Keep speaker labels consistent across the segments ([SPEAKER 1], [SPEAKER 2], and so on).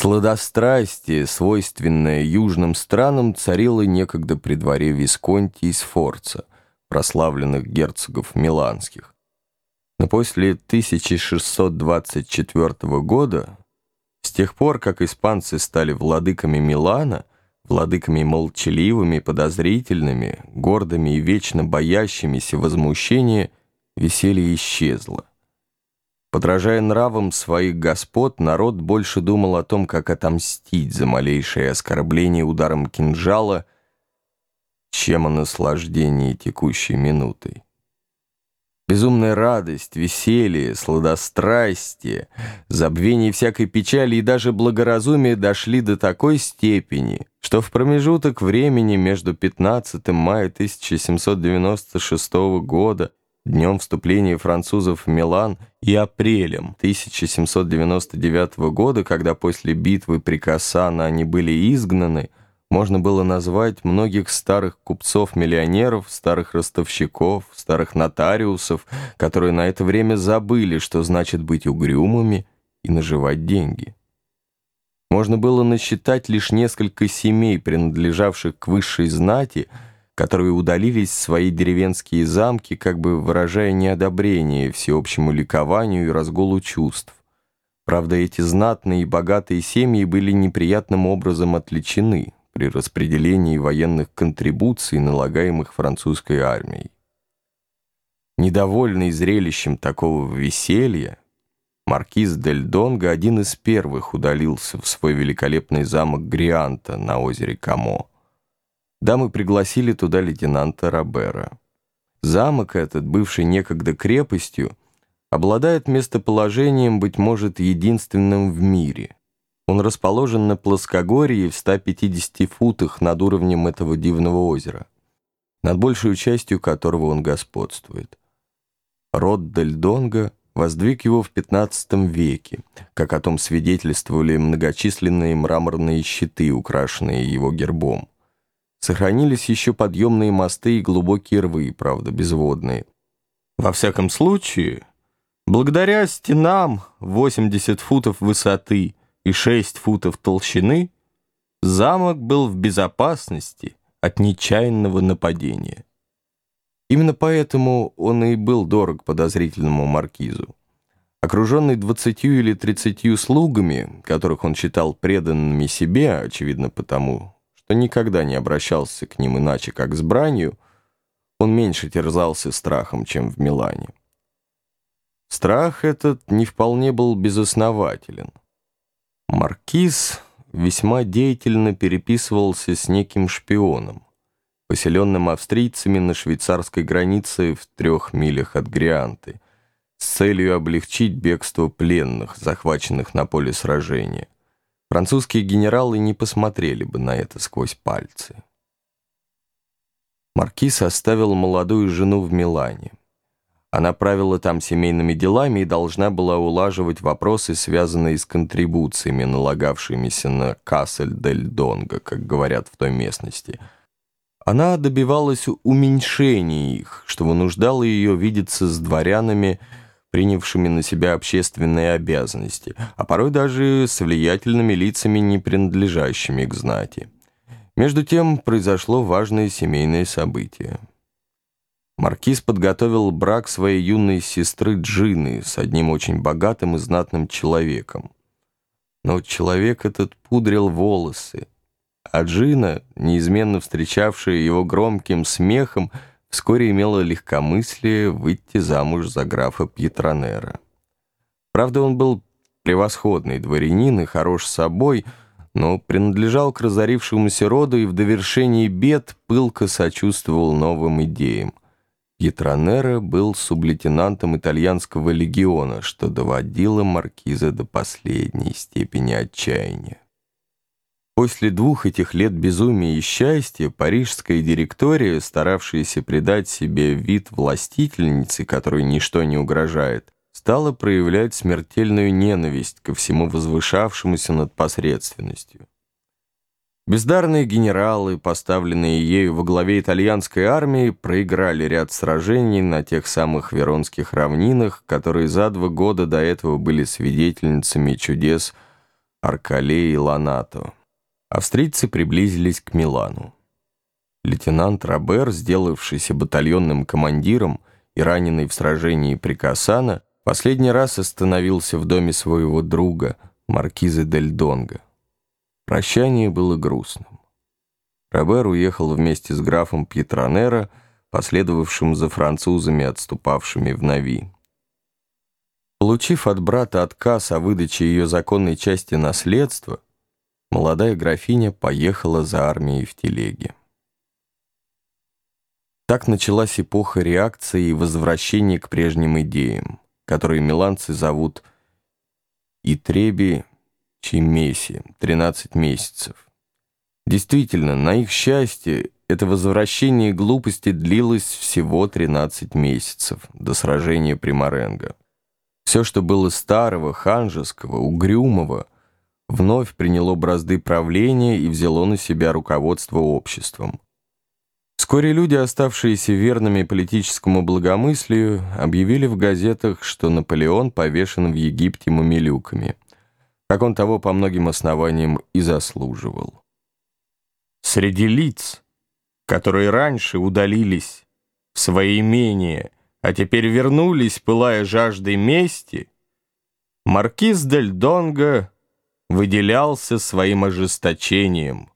[SPEAKER 1] Сладострастие, свойственное южным странам, царило некогда при дворе Висконти и Сфорца, прославленных герцогов миланских. Но после 1624 года, с тех пор, как испанцы стали владыками Милана, владыками молчаливыми, подозрительными, гордыми и вечно боящимися возмущения, веселье исчезло. Подражая нравам своих господ, народ больше думал о том, как отомстить за малейшее оскорбление ударом кинжала, чем о наслаждении текущей минутой. Безумная радость, веселье, сладострастие, забвение всякой печали и даже благоразумие дошли до такой степени, что в промежуток времени между 15 мая 1796 года днем вступления французов в Милан и апрелем 1799 года, когда после битвы при Кассано они были изгнаны, можно было назвать многих старых купцов-миллионеров, старых ростовщиков, старых нотариусов, которые на это время забыли, что значит быть угрюмыми и наживать деньги. Можно было насчитать лишь несколько семей, принадлежавших к высшей знати, которые удалились в свои деревенские замки, как бы выражая неодобрение всеобщему ликованию и разгулу чувств. Правда, эти знатные и богатые семьи были неприятным образом отличены при распределении военных контрибуций, налагаемых французской армией. Недовольный зрелищем такого веселья, маркиз Дель Донго один из первых удалился в свой великолепный замок Грианта на озере Камо. Дамы пригласили туда лейтенанта Робера. Замок этот, бывший некогда крепостью, обладает местоположением, быть может, единственным в мире. Он расположен на плоскогорье в 150 футах над уровнем этого дивного озера, над большей частью которого он господствует. Род Дель воздвиг его в XV веке, как о том свидетельствовали многочисленные мраморные щиты, украшенные его гербом. Сохранились еще подъемные мосты и глубокие рвы, правда, безводные. Во всяком случае, благодаря стенам 80 футов высоты и 6 футов толщины, замок был в безопасности от нечаянного нападения. Именно поэтому он и был дорог подозрительному маркизу. Окруженный двадцатью или тридцатью слугами, которых он считал преданными себе, очевидно потому, что никогда не обращался к ним иначе, как с бранью, он меньше терзался страхом, чем в Милане. Страх этот не вполне был безоснователен. Маркиз весьма деятельно переписывался с неким шпионом, поселенным австрийцами на швейцарской границе в трех милях от Грианты, с целью облегчить бегство пленных, захваченных на поле сражения. Французские генералы не посмотрели бы на это сквозь пальцы. Маркиз оставил молодую жену в Милане. Она правила там семейными делами и должна была улаживать вопросы, связанные с контрибуциями, налагавшимися на Кассель-дель-Донго, как говорят в той местности. Она добивалась уменьшения их, что вынуждало ее видеться с дворянами, принявшими на себя общественные обязанности, а порой даже с влиятельными лицами, не принадлежащими к знати. Между тем произошло важное семейное событие. Маркиз подготовил брак своей юной сестры Джины с одним очень богатым и знатным человеком. Но человек этот пудрил волосы, а Джина, неизменно встречавшая его громким смехом, вскоре имела легкомыслие выйти замуж за графа Пьетронера. Правда, он был превосходный дворянин и хорош собой, но принадлежал к разорившемуся роду и в довершении бед пылко сочувствовал новым идеям. Пьетронера был сублейтенантом итальянского легиона, что доводило маркиза до последней степени отчаяния. После двух этих лет безумия и счастья парижская директория, старавшаяся придать себе вид властительницы, которой ничто не угрожает, стала проявлять смертельную ненависть ко всему возвышавшемуся над посредственностью. Бездарные генералы, поставленные ею во главе итальянской армии, проиграли ряд сражений на тех самых Веронских равнинах, которые за два года до этого были свидетельницами чудес Аркале и Ланато. Австрийцы приблизились к Милану. Лейтенант Робер, сделавшийся батальонным командиром и раненый в сражении при Кассана, последний раз остановился в доме своего друга, маркиза Дель Донго. Прощание было грустным. Робер уехал вместе с графом Пьетронера, последовавшим за французами, отступавшими в Нави. Получив от брата отказ о выдаче ее законной части наследства, молодая графиня поехала за армией в телеге. Так началась эпоха реакции и возвращения к прежним идеям, которые миланцы зовут «Итреби Чимеси» — 13 месяцев. Действительно, на их счастье, это возвращение глупости длилось всего 13 месяцев до сражения при Маренго. Все, что было старого, ханжеского, угрюмого, вновь приняло бразды правления и взяло на себя руководство обществом. Вскоре люди, оставшиеся верными политическому благомыслию, объявили в газетах, что Наполеон повешен в Египте мамилюками, как он того по многим основаниям и заслуживал. Среди лиц, которые раньше удалились в свои имения, а теперь вернулись, пылая жаждой мести, маркиз Дель Донго выделялся своим ожесточением.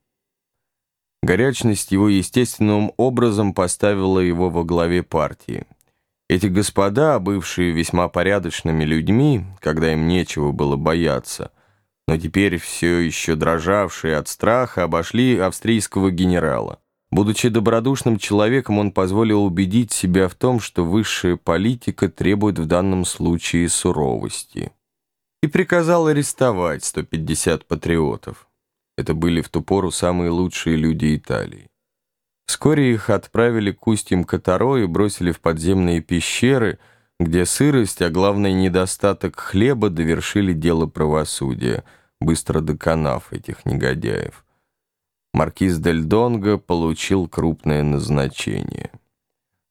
[SPEAKER 1] Горячность его естественным образом поставила его во главе партии. Эти господа, бывшие весьма порядочными людьми, когда им нечего было бояться, но теперь все еще дрожавшие от страха, обошли австрийского генерала. Будучи добродушным человеком, он позволил убедить себя в том, что высшая политика требует в данном случае суровости. И приказал арестовать 150 патриотов. Это были в ту пору самые лучшие люди Италии. Вскоре их отправили к устьям Катаро и бросили в подземные пещеры, где сырость, а главное недостаток хлеба довершили дело правосудия, быстро доконав этих негодяев маркиз Дель Донго получил крупное назначение.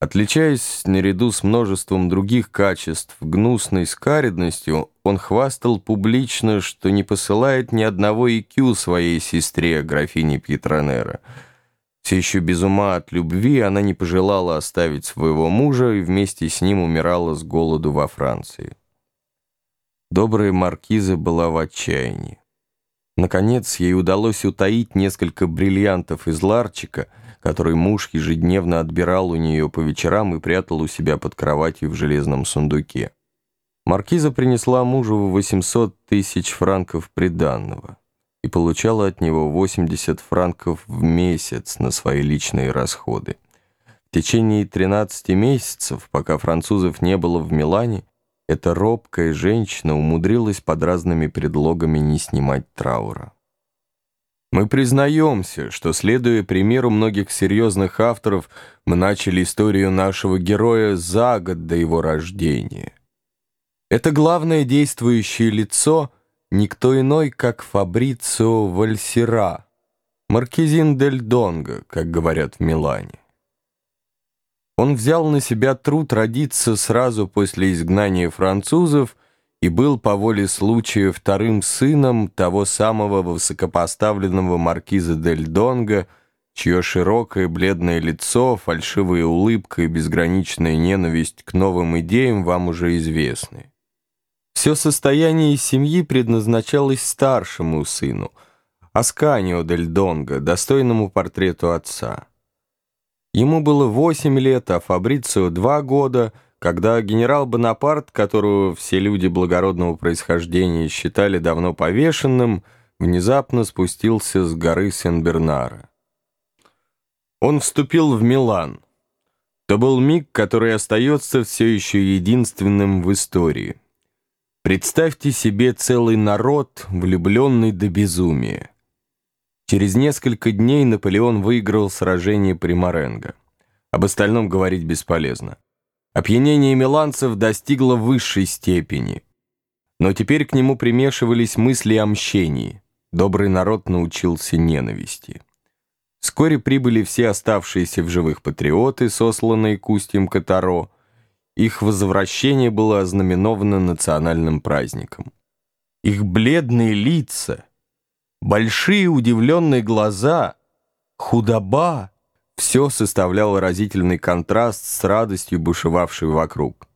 [SPEAKER 1] Отличаясь наряду с множеством других качеств гнусной скаридностью, он хвастал публично, что не посылает ни одного икю своей сестре, графине Пьетронера. Все еще без ума от любви она не пожелала оставить своего мужа и вместе с ним умирала с голоду во Франции. Добрая маркиза была в отчаянии. Наконец, ей удалось утаить несколько бриллиантов из ларчика, который муж ежедневно отбирал у нее по вечерам и прятал у себя под кроватью в железном сундуке. Маркиза принесла мужу 800 тысяч франков приданного и получала от него 80 франков в месяц на свои личные расходы. В течение 13 месяцев, пока французов не было в Милане, эта робкая женщина умудрилась под разными предлогами не снимать траура. Мы признаемся, что, следуя примеру многих серьезных авторов, мы начали историю нашего героя за год до его рождения. Это главное действующее лицо никто иной, как Фабрицио Вальсера, маркизин дель Донго, как говорят в Милане. Он взял на себя труд родиться сразу после изгнания французов и был по воле случая вторым сыном того самого высокопоставленного маркиза Дель Донго, чье широкое бледное лицо, фальшивая улыбка и безграничная ненависть к новым идеям вам уже известны. Все состояние семьи предназначалось старшему сыну, Асканио Дель Донго, достойному портрету отца. Ему было 8 лет, а Фабрицио 2 года, когда генерал Бонапарт, которого все люди благородного происхождения считали давно повешенным, внезапно спустился с горы Сен-Бернара. Он вступил в Милан. То был миг, который остается все еще единственным в истории. Представьте себе целый народ, влюбленный до безумия. Через несколько дней Наполеон выиграл сражение при Маренго. Об остальном говорить бесполезно. Опьянение миланцев достигло высшей степени. Но теперь к нему примешивались мысли о мщении. Добрый народ научился ненависти. Вскоре прибыли все оставшиеся в живых патриоты, сосланные к устьям Катаро. Их возвращение было ознаменовано национальным праздником. Их бледные лица, большие удивленные глаза, худоба — все составляло разительный контраст с радостью, бушевавшей вокруг.